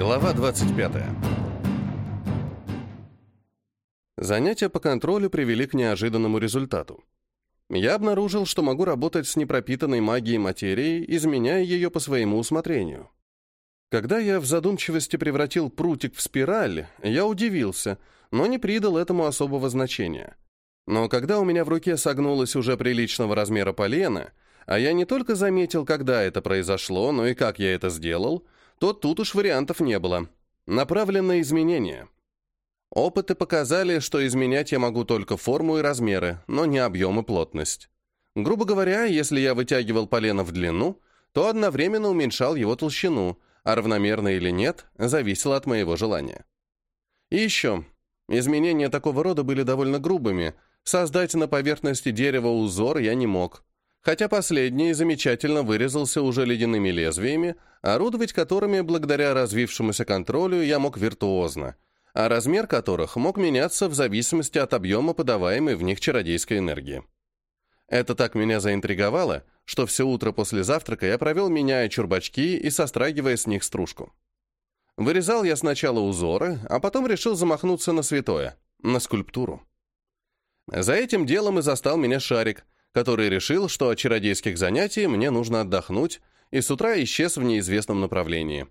Глава 25. Занятия по контролю привели к неожиданному результату. Я обнаружил, что могу работать с непропитанной магией материей, изменяя ее по своему усмотрению. Когда я в задумчивости превратил прутик в спираль, я удивился, но не придал этому особого значения. Но когда у меня в руке согнулось уже приличного размера полено, а я не только заметил, когда это произошло, но и как я это сделал, то тут уж вариантов не было. Направленное изменение. Опыты показали, что изменять я могу только форму и размеры, но не объем и плотность. Грубо говоря, если я вытягивал полено в длину, то одновременно уменьшал его толщину, а равномерно или нет, зависело от моего желания. И еще, изменения такого рода были довольно грубыми, создать на поверхности дерева узор я не мог, хотя последний замечательно вырезался уже ледяными лезвиями, орудовать которыми, благодаря развившемуся контролю, я мог виртуозно, а размер которых мог меняться в зависимости от объема подаваемой в них чародейской энергии. Это так меня заинтриговало, что все утро после завтрака я провел, меняя чурбачки и сострагивая с них стружку. Вырезал я сначала узоры, а потом решил замахнуться на святое, на скульптуру. За этим делом и застал меня Шарик, который решил, что от чародейских занятий мне нужно отдохнуть, и с утра исчез в неизвестном направлении.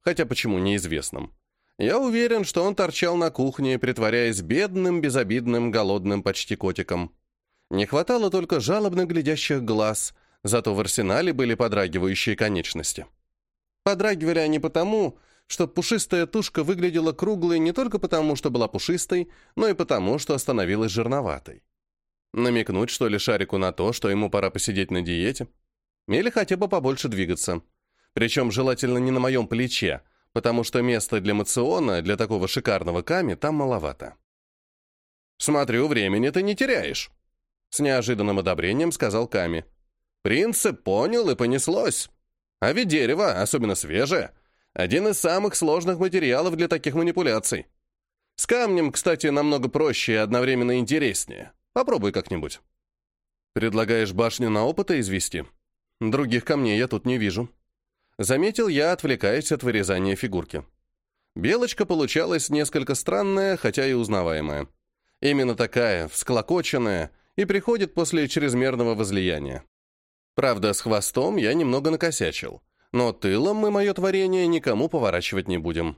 Хотя почему неизвестном? Я уверен, что он торчал на кухне, притворяясь бедным, безобидным, голодным почти котиком. Не хватало только жалобно глядящих глаз, зато в арсенале были подрагивающие конечности. Подрагивали они потому, что пушистая тушка выглядела круглой не только потому, что была пушистой, но и потому, что становилась жирноватой. Намекнуть, что ли, Шарику на то, что ему пора посидеть на диете? Или хотя бы побольше двигаться. Причем желательно не на моем плече, потому что места для мациона, для такого шикарного ками, там маловато. «Смотрю, времени ты не теряешь», — с неожиданным одобрением сказал Ками. «Принцип понял и понеслось. А ведь дерево, особенно свежее, один из самых сложных материалов для таких манипуляций. С камнем, кстати, намного проще и одновременно интереснее. Попробуй как-нибудь. Предлагаешь башню на опыта извести? Других камней я тут не вижу. Заметил я, отвлекаясь от вырезания фигурки. Белочка получалась несколько странная, хотя и узнаваемая. Именно такая, всклокоченная, и приходит после чрезмерного возлияния. Правда, с хвостом я немного накосячил, но тылом мы мое творение никому поворачивать не будем.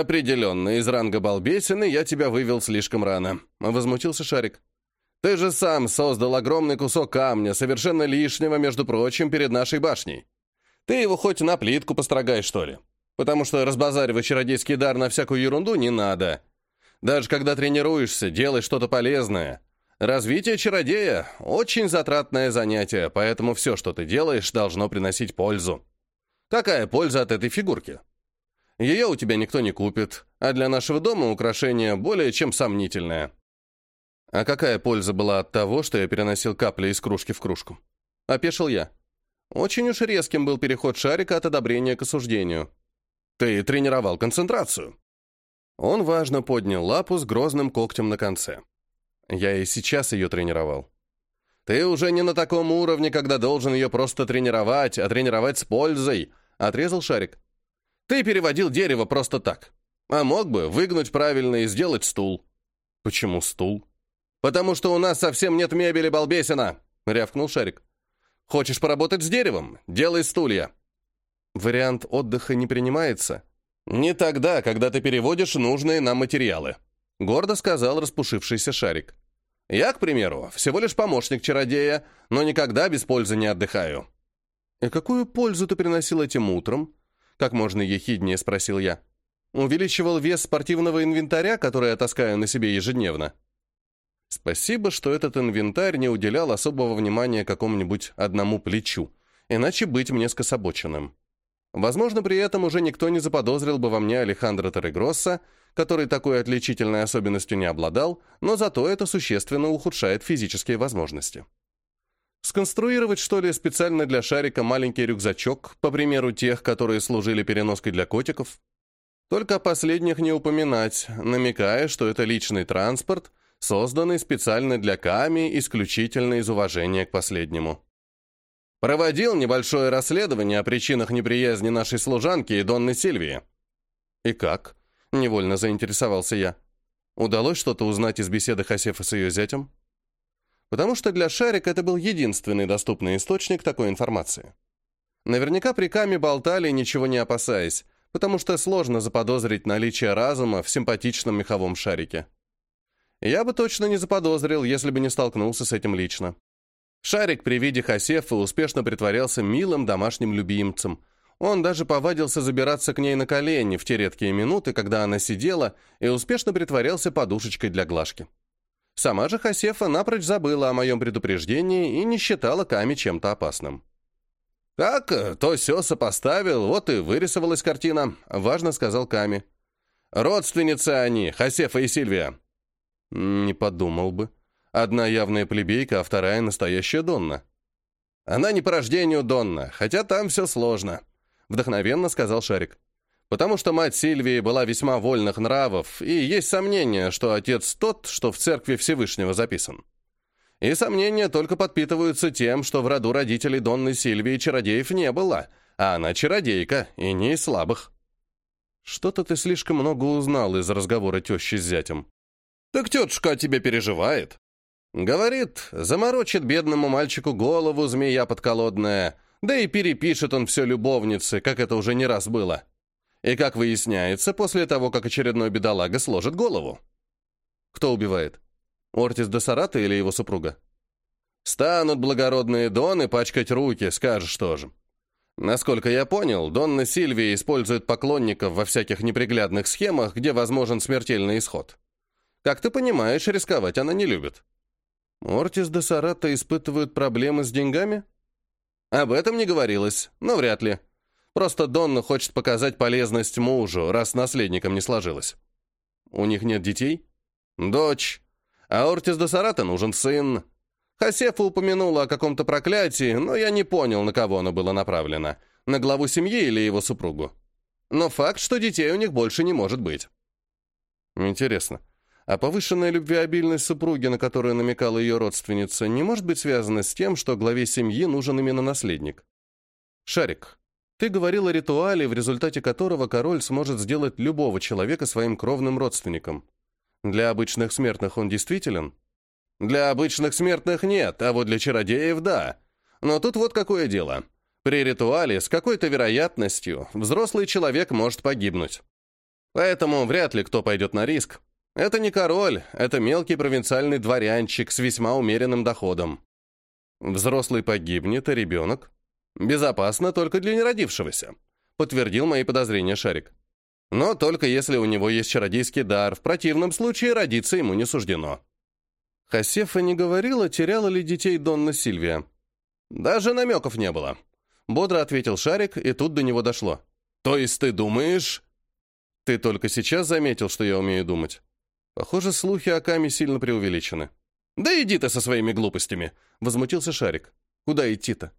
«Определенно, из ранга балбесины я тебя вывел слишком рано», — возмутился Шарик. «Ты же сам создал огромный кусок камня, совершенно лишнего, между прочим, перед нашей башней. Ты его хоть на плитку построгай, что ли? Потому что разбазаривать чародейский дар на всякую ерунду не надо. Даже когда тренируешься, делай что-то полезное. Развитие чародея — очень затратное занятие, поэтому все, что ты делаешь, должно приносить пользу. Какая польза от этой фигурки?» Ее у тебя никто не купит, а для нашего дома украшение более чем сомнительное. А какая польза была от того, что я переносил капли из кружки в кружку? Опешил я. Очень уж резким был переход шарика от одобрения к осуждению. Ты тренировал концентрацию. Он важно поднял лапу с грозным когтем на конце. Я и сейчас ее тренировал. Ты уже не на таком уровне, когда должен ее просто тренировать, а тренировать с пользой, отрезал шарик. Ты переводил дерево просто так. А мог бы выгнуть правильно и сделать стул. Почему стул? Потому что у нас совсем нет мебели, балбесина, рявкнул Шарик. Хочешь поработать с деревом? Делай стулья. Вариант отдыха не принимается. Не тогда, когда ты переводишь нужные нам материалы, гордо сказал распушившийся Шарик. Я, к примеру, всего лишь помощник чародея, но никогда без пользы не отдыхаю. И какую пользу ты приносил этим утром? Как можно ехиднее спросил я. Увеличивал вес спортивного инвентаря, который я таскаю на себе ежедневно. Спасибо, что этот инвентарь не уделял особого внимания какому-нибудь одному плечу, иначе быть мне скособоченным. Возможно, при этом уже никто не заподозрил бы во мне Алехандро Торрегросса, который такой отличительной особенностью не обладал, но зато это существенно ухудшает физические возможности. Сконструировать, что ли, специально для шарика маленький рюкзачок, по примеру тех, которые служили переноской для котиков? Только о последних не упоминать, намекая, что это личный транспорт, созданный специально для Ками исключительно из уважения к последнему. Проводил небольшое расследование о причинах неприязни нашей служанки и Донны Сильвии. «И как?» — невольно заинтересовался я. Удалось что-то узнать из беседы Хасефа с ее зятем? Потому что для Шарик это был единственный доступный источник такой информации. Наверняка при Каме болтали, ничего не опасаясь, потому что сложно заподозрить наличие разума в симпатичном меховом шарике. Я бы точно не заподозрил, если бы не столкнулся с этим лично. Шарик при виде Хасефа успешно притворялся милым домашним любимцем. Он даже повадился забираться к ней на колени в те редкие минуты, когда она сидела, и успешно притворялся подушечкой для глажки. Сама же Хасефа напрочь забыла о моем предупреждении и не считала Ками чем-то опасным. «Так, э, то все сопоставил, вот и вырисовалась картина», — важно сказал Ками. «Родственницы они, Хасефа и Сильвия». «Не подумал бы. Одна явная плебейка, а вторая настоящая Донна». «Она не по рождению Донна, хотя там все сложно», — вдохновенно сказал Шарик. «Потому что мать Сильвии была весьма вольных нравов, и есть сомнение, что отец тот, что в церкви Всевышнего записан». И сомнения только подпитываются тем, что в роду родителей Донны Сильвии чародеев не было, а она чародейка, и не из слабых. Что-то ты слишком много узнал из разговора тещи с зятем. Так тетушка о тебе переживает. Говорит, заморочит бедному мальчику голову змея подколодная, да и перепишет он все любовнице, как это уже не раз было. И, как выясняется, после того, как очередной бедолага сложит голову. Кто убивает? Ортис де Сарата или его супруга? Станут благородные доны пачкать руки, скажешь тоже. Насколько я понял, Донна Сильвия использует поклонников во всяких неприглядных схемах, где возможен смертельный исход. Как ты понимаешь, рисковать она не любит. Ортис де Сарата испытывают проблемы с деньгами? Об этом не говорилось, но вряд ли. Просто Донна хочет показать полезность мужу, раз с наследником не сложилось. У них нет детей? Дочь. А Ортис де Сарата нужен сын. Хасефа упомянула о каком-то проклятии, но я не понял, на кого оно было направлено. На главу семьи или его супругу. Но факт, что детей у них больше не может быть. Интересно, а повышенная любвеобильность супруги, на которую намекала ее родственница, не может быть связана с тем, что главе семьи нужен именно наследник? Шарик, ты говорил о ритуале, в результате которого король сможет сделать любого человека своим кровным родственником. Для обычных смертных он действителен? Для обычных смертных нет, а вот для чародеев – да. Но тут вот какое дело. При ритуале с какой-то вероятностью взрослый человек может погибнуть. Поэтому вряд ли кто пойдет на риск. Это не король, это мелкий провинциальный дворянчик с весьма умеренным доходом. Взрослый погибнет, а ребенок? Безопасно только для неродившегося, подтвердил мои подозрения Шарик. Но только если у него есть чародейский дар, в противном случае родиться ему не суждено. Хасефа не говорила, теряла ли детей Донна Сильвия. Даже намеков не было. Бодро ответил Шарик, и тут до него дошло. «То есть ты думаешь...» «Ты только сейчас заметил, что я умею думать?» Похоже, слухи о Каме сильно преувеличены. «Да иди ты со своими глупостями!» — возмутился Шарик. «Куда идти-то?»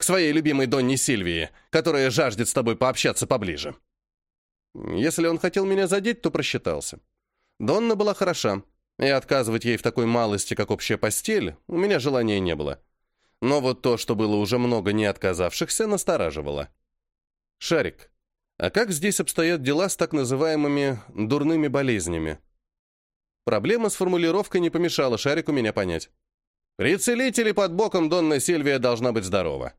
«К своей любимой Донне Сильвии, которая жаждет с тобой пообщаться поближе». Если он хотел меня задеть, то просчитался. Донна была хороша, и отказывать ей в такой малости, как общая постель, у меня желания не было. Но вот то, что было уже много не отказавшихся, настораживало. Шарик, а как здесь обстоят дела с так называемыми дурными болезнями? Проблема с формулировкой не помешала Шарику меня понять. При целителе под боком Донна Сильвия должна быть здорова.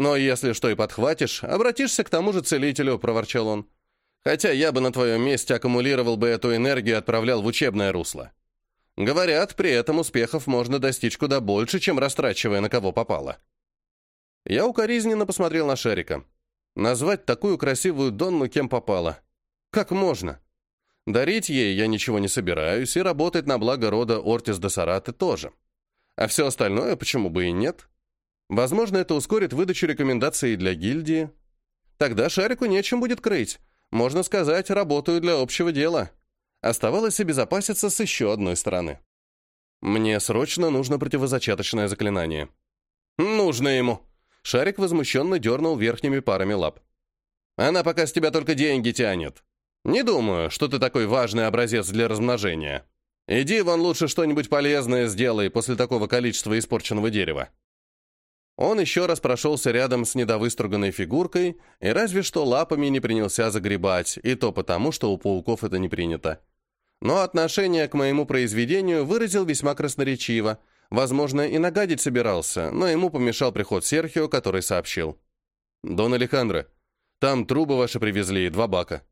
Но если что и подхватишь, обратишься к тому же целителю, проворчал он. Хотя я бы на твоем месте аккумулировал бы эту энергию и отправлял в учебное русло. Говорят, при этом успехов можно достичь куда больше, чем растрачивая на кого попало. Я укоризненно посмотрел на Шерика. Назвать такую красивую Донну кем попало. Как можно? Дарить ей я ничего не собираюсь, и работать на благо рода Ортис де Сараты тоже. А все остальное почему бы и нет? Возможно, это ускорит выдачу рекомендаций для гильдии. Тогда Шарику нечем будет крыть. Можно сказать, работаю для общего дела. Оставалось обезопаситься с еще одной стороны. Мне срочно нужно противозачаточное заклинание. Нужно ему. Шарик возмущенно дернул верхними парами лап. Она пока с тебя только деньги тянет. Не думаю, что ты такой важный образец для размножения. Иди вон лучше что-нибудь полезное сделай после такого количества испорченного дерева. Он еще раз прошелся рядом с недовыструганной фигуркой и разве что лапами не принялся загребать, и то потому, что у пауков это не принято. Но отношение к моему произведению выразил весьма красноречиво. Возможно, и нагадить собирался, но ему помешал приход Серхио, который сообщил. «Дон Алехандро, там трубы ваши привезли два бака».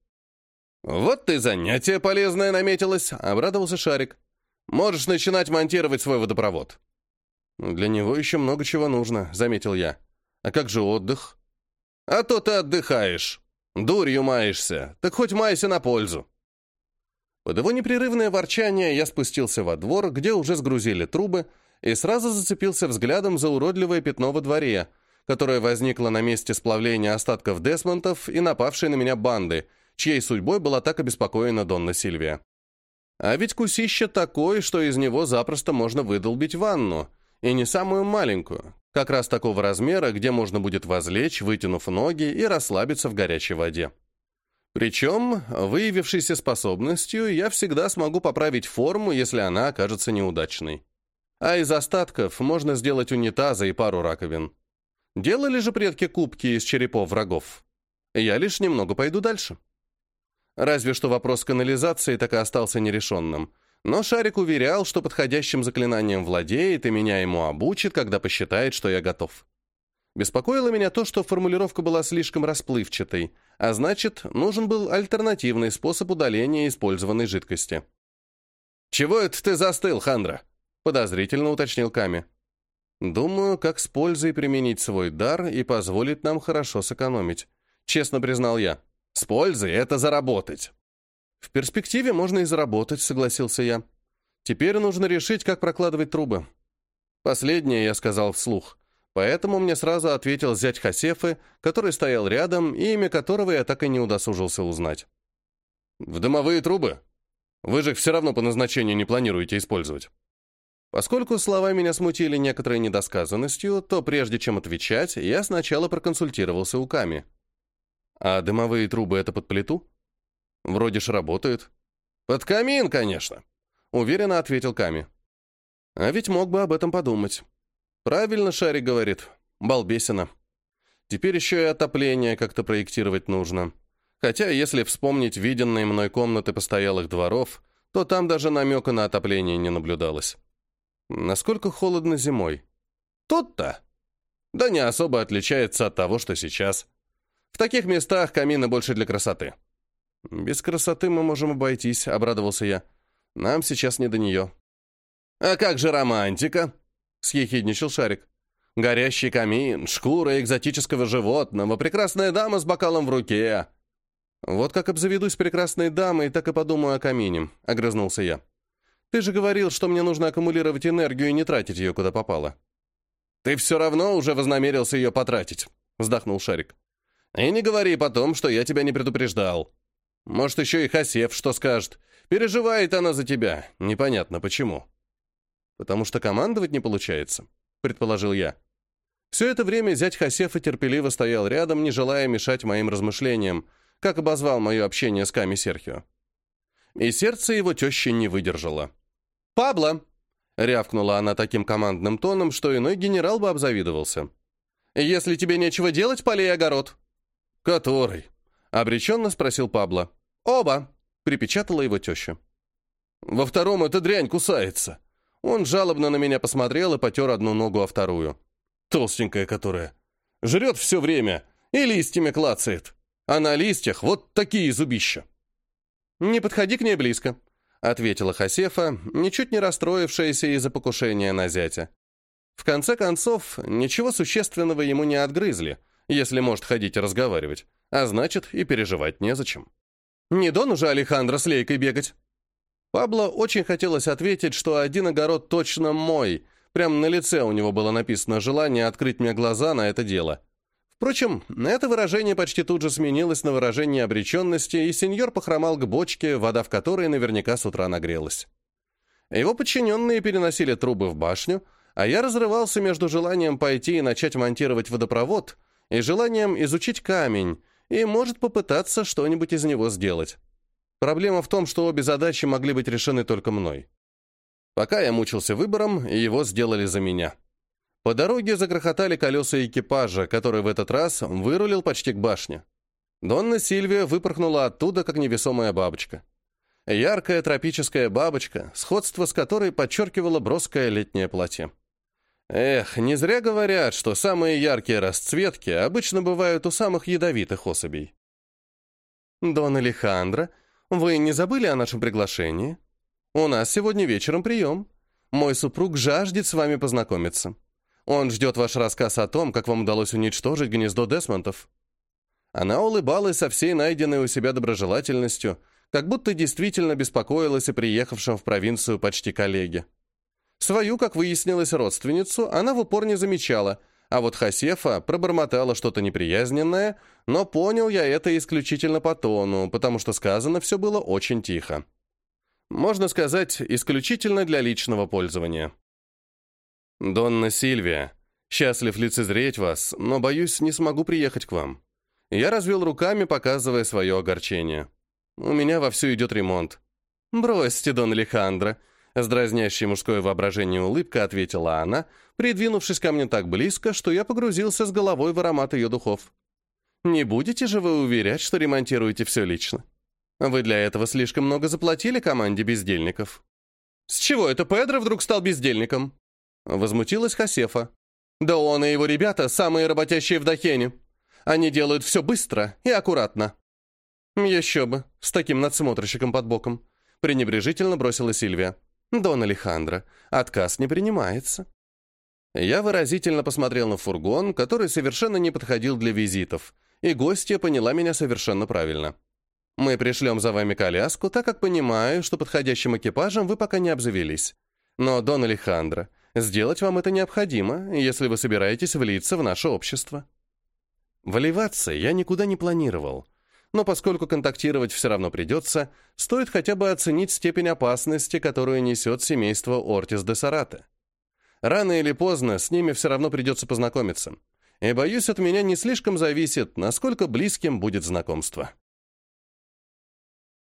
«Вот ты занятие полезное наметилось», — обрадовался Шарик. «Можешь начинать монтировать свой водопровод». «Для него еще много чего нужно», — заметил я. «А как же отдых?» «А то ты отдыхаешь. Дурью маешься. Так хоть майся на пользу». Под его непрерывное ворчание я спустился во двор, где уже сгрузили трубы, и сразу зацепился взглядом за уродливое пятно во дворе, которое возникло на месте сплавления остатков Десмонтов и напавшей на меня банды, чьей судьбой была так обеспокоена Донна Сильвия. А ведь кусище такое, что из него запросто можно выдолбить ванну, и не самую маленькую, как раз такого размера, где можно будет возлечь, вытянув ноги и расслабиться в горячей воде. Причем, выявившейся способностью, я всегда смогу поправить форму, если она окажется неудачной. А из остатков можно сделать унитазы и пару раковин. Делали же предки кубки из черепов врагов. Я лишь немного пойду дальше. Разве что вопрос канализации так и остался нерешенным — но Шарик уверял, что подходящим заклинанием владеет и меня ему обучит, когда посчитает, что я готов. Беспокоило меня то, что формулировка была слишком расплывчатой, а значит, нужен был альтернативный способ удаления использованной жидкости. «Чего это ты застыл, Хандра?» — подозрительно уточнил Ками. «Думаю, как с пользой применить свой дар и позволить нам хорошо сэкономить», — честно признал я. «С пользой — это заработать. «В перспективе можно и заработать», — согласился я. «Теперь нужно решить, как прокладывать трубы». Последнее я сказал вслух, поэтому мне сразу ответил зять Хасефы, который стоял рядом и имя которого я так и не удосужился узнать. «В дымовые трубы? Вы же их все равно по назначению не планируете использовать». Поскольку слова меня смутили некоторой недосказанностью, то прежде чем отвечать, я сначала проконсультировался у Ками. «А дымовые трубы — это под плиту?» Вроде ж работает. Под камин, конечно, уверенно ответил Ками. А ведь мог бы об этом подумать. Правильно Шарик говорит. Балбесина. Теперь еще и отопление как-то проектировать нужно. Хотя, если вспомнить виденные мной комнаты постоялых дворов, то там даже намека на отопление не наблюдалось. Насколько холодно зимой? Тут-то. Да не особо отличается от того, что сейчас. В таких местах камины больше для красоты. «Без красоты мы можем обойтись», — обрадовался я. «Нам сейчас не до нее». «А как же романтика?» — съехидничал Шарик. «Горящий камин, шкура экзотического животного, прекрасная дама с бокалом в руке». «Вот как обзаведусь прекрасной дамой, так и подумаю о камине», — огрызнулся я. «Ты же говорил, что мне нужно аккумулировать энергию и не тратить ее куда попало». «Ты все равно уже вознамерился ее потратить», — вздохнул Шарик. «И не говори потом, что я тебя не предупреждал. Может, еще и Хасев что скажет. Переживает она за тебя. Непонятно почему. Потому что командовать не получается, предположил я. Все это время зять Хасефа терпеливо стоял рядом, не желая мешать моим размышлениям, как обозвал мое общение с Ками Серхио. И сердце его тещи не выдержало. «Пабло!» — рявкнула она таким командным тоном, что иной генерал бы обзавидовался. «Если тебе нечего делать, полей огород». «Который?» — обреченно спросил Пабло. «Оба!» — припечатала его теща. «Во втором эта дрянь кусается». Он жалобно на меня посмотрел и потер одну ногу, а вторую. Толстенькая которая. Жрет все время и листьями клацает. А на листьях вот такие зубища. «Не подходи к ней близко», — ответила Хасефа, ничуть не расстроившаяся из-за покушения на зятя. В конце концов, ничего существенного ему не отгрызли, если может ходить и разговаривать, а значит, и переживать незачем. Не Дон уже Алехандро с лейкой бегать. Пабло очень хотелось ответить, что один огород точно мой. Прямо на лице у него было написано желание открыть мне глаза на это дело. Впрочем, это выражение почти тут же сменилось на выражение обреченности, и сеньор похромал к бочке, вода в которой наверняка с утра нагрелась. Его подчиненные переносили трубы в башню, а я разрывался между желанием пойти и начать монтировать водопровод и желанием изучить камень, и может попытаться что-нибудь из него сделать. Проблема в том, что обе задачи могли быть решены только мной. Пока я мучился выбором, его сделали за меня. По дороге загрохотали колеса экипажа, который в этот раз вырулил почти к башне. Донна Сильвия выпорхнула оттуда, как невесомая бабочка. Яркая тропическая бабочка, сходство с которой подчеркивало броское летнее платье. Эх, не зря говорят, что самые яркие расцветки обычно бывают у самых ядовитых особей. «Дон Алехандро, вы не забыли о нашем приглашении? У нас сегодня вечером прием. Мой супруг жаждет с вами познакомиться. Он ждет ваш рассказ о том, как вам удалось уничтожить гнездо Десмонтов». Она улыбалась со всей найденной у себя доброжелательностью, как будто действительно беспокоилась о приехавшем в провинцию почти коллеге. Свою, как выяснилось, родственницу она в упор не замечала, а вот Хасефа пробормотала что-то неприязненное, но понял я это исключительно по тону, потому что сказано все было очень тихо. Можно сказать, исключительно для личного пользования. «Донна Сильвия, счастлив лицезреть вас, но, боюсь, не смогу приехать к вам». Я развел руками, показывая свое огорчение. «У меня вовсю идет ремонт». «Бросьте, Дон Алехандро», с дразнящей мужское воображение улыбка ответила она, придвинувшись ко мне так близко, что я погрузился с головой в аромат ее духов. «Не будете же вы уверять, что ремонтируете все лично? Вы для этого слишком много заплатили команде бездельников». «С чего это Педро вдруг стал бездельником?» Возмутилась Хасефа. «Да он и его ребята самые работящие в Дахене. Они делают все быстро и аккуратно». «Еще бы, с таким надсмотрщиком под боком», пренебрежительно бросила Сильвия. «Дон Алехандро, отказ не принимается». Я выразительно посмотрел на фургон, который совершенно не подходил для визитов, и гостья поняла меня совершенно правильно. «Мы пришлем за вами коляску, так как понимаю, что подходящим экипажем вы пока не обзавелись. Но, Дон Алехандро, сделать вам это необходимо, если вы собираетесь влиться в наше общество». Вливаться я никуда не планировал, но поскольку контактировать все равно придется, стоит хотя бы оценить степень опасности, которую несет семейство Ортис де Сарата. Рано или поздно с ними все равно придется познакомиться. И, боюсь, от меня не слишком зависит, насколько близким будет знакомство.